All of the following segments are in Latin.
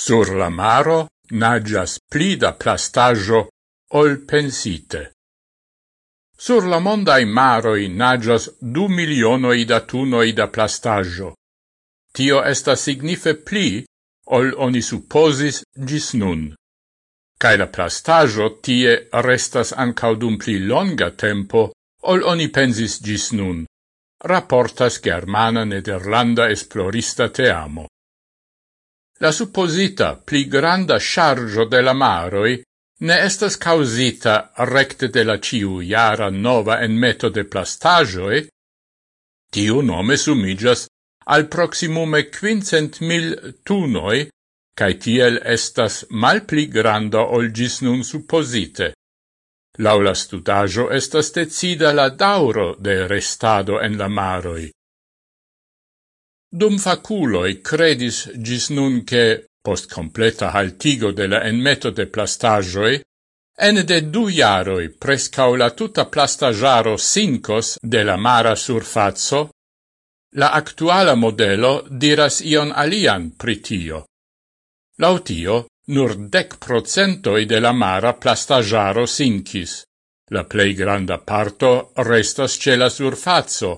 Sur la maro nagias pli da plastaggio ol pensite. Sur la mondai maroi nagias du milionoi da tunoi da plastaggio. Tio esta signife pli ol oni supposis gis nun. Cai la plastaggio tie restas ancaudum pli longa tempo ol oni pensis gis nun, rapportas germana nederlanda esplorista te amo la supposita pli granda chargio de la maroi ne estas causita recte de la ciu iara nova en meto de plastagioi, tiu nome sumigas al proximume quincent mil tunoi, cae tiel estas mal pli granda ol gis nun supposite. Laula studajo estas decida la dauro de restado en la maroi. Dum faculoi credis gis nun che, post completa haltigo de la enmeto de plastagioi, en de du jaroi prescau la tuta plastagiaro sincos de la mara surfazzo, la actuala modelo diras ion alian pritio. Lautio, nur dec procentoi de la mara plastagiaro sincis. La plei granda parto restas ce la surfazzo,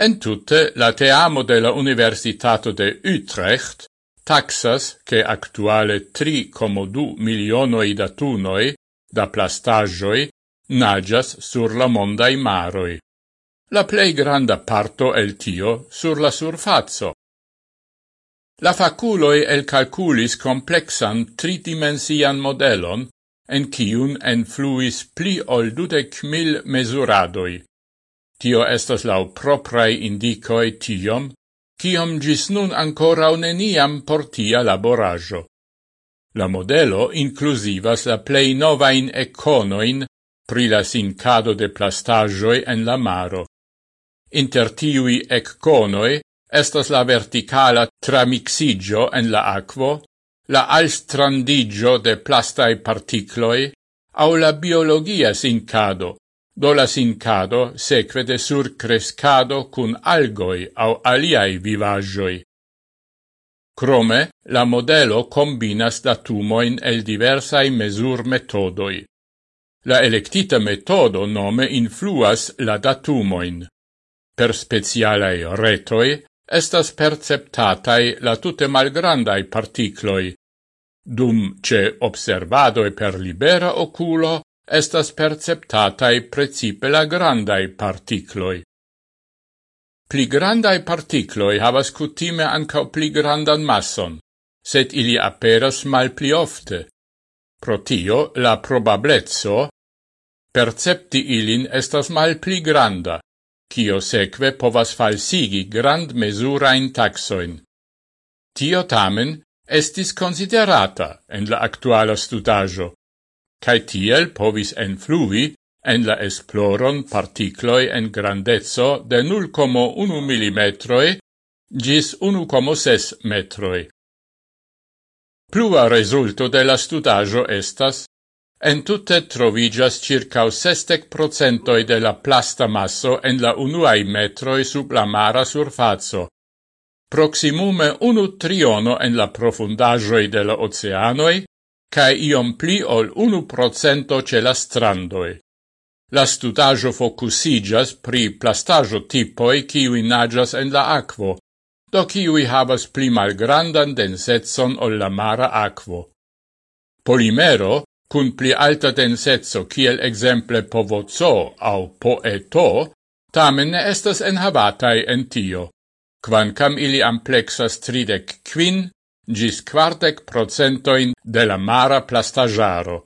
En tutte, la teamo de la Universitato de Utrecht taxas che actuale 3,2 milionoi da tunoi da plastagioi nagias sur la mondai maroi. La plei granda parto el tio sur la surfazzo. La faculoi el calculis complexan tridimensian modelon en cium enfluis pli ol dudec mil mesuradoi. Tio estas lau proprai indicoi tiom, ciom gis nun ancora uneniam por tia laborajo. La modelo inclusivas la plei novain econoin pri la sincado de plastagioi en la maro. Inter tiui ecconoi estas la verticala tramixigio en la aquo, la alstrandigio de plastai particloi, au la biologia sincado, do la sincado seque de sur crescado cun algoi au aliai vivagioi. Crome, la modelo combinas datumoin el diversai mesur metodoi. La electita metodo nome influas la datumoin. Per specialai retoi estas perceptatai la tute malgrandai particloi, dum ce observadoe per libera oculo estas perceptatai precipe la grandai particloi. Pli grandai particloi havas cutime ancao pli grandan masson, sed ili aperas mal pli ofte. Pro tio la probablezzo percepti ilin estas mal pli granda, cio seque povas falsigi grand mesurain taxoin. Tio tamen estis considerata en la actuala studajo, cae tiel povis enflui en la esploron particloi en grandezzo de 0,1 mm gis 1,6 metroi. Plua resulto de la studajo estas, en tutte trovigas circa 60% de la plasta masso en la unuai metroi sub la mara surfazzo, proximume unu triono en la profundajoi de la oceanoi cae iom pli ol unu procento ce la strandoe. La studajo focusigas pri plastajo tipoi kiwi nagas en la aquo, do kiwi havas pli malgrandan densetson ol la mara aquo. Polimero, cun pli alta densetso kiel exemple povozo au poeto, tamen ne estas enhavatai en tio, quancam ili amplexas tridec quin gis quartec procentoin de la mara plastagiaro.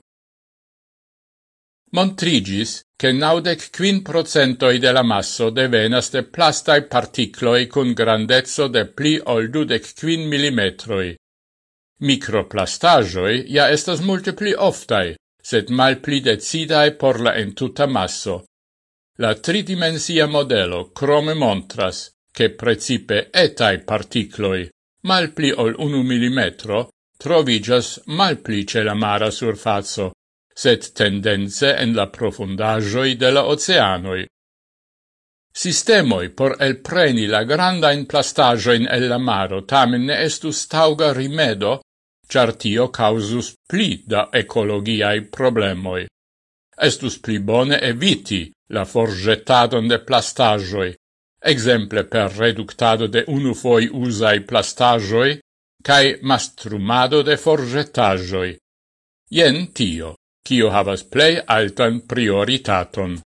Montrigis che naudec quin procentoi de la masso devenas de plastai particloi cun grandezzo de pli ol dudec quin millimetroi. Microplastagioi ja estas multe pli oftai, sed mal pli decidae por la entuta masso. La tridimensia modelo crome montras che precipe etai particloi malpli ol unu millimetro, trovigas malpli ce la mara surfazzo, set tendenze en la profundajoi de la oceanoi. Sistemoi por el preni la granda grandain plastajoin el la maro tamen ne estus tauga rimedo, char tio causus pli da ecologiai problemoi. Estus pli bone eviti la forgetadon de plastajoi, exemple per reductado de unufoi usai plastajoi cae mastrumado de forgetajoi. Ien tio, cio havas plei altan prioritaton.